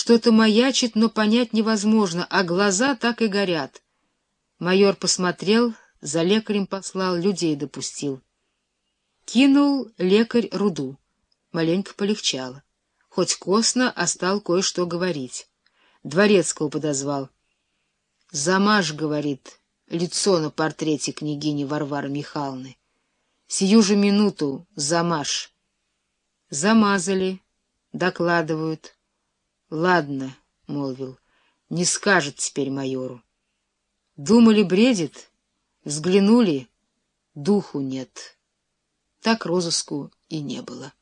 Что-то маячит, но понять невозможно, а глаза так и горят. Майор посмотрел, за лекарем послал, людей допустил. Кинул лекарь руду. Маленько полегчало. Хоть косно, а стал кое-что говорить. Дворецкого подозвал. — Замажь, — говорит, — лицо на портрете княгини Варвары Михайловны. Сию же минуту замажь. Замазали, докладывают. — Ладно, — молвил, — не скажет теперь майору. Думали, бредит, взглянули, духу нет. Так розыску и не было.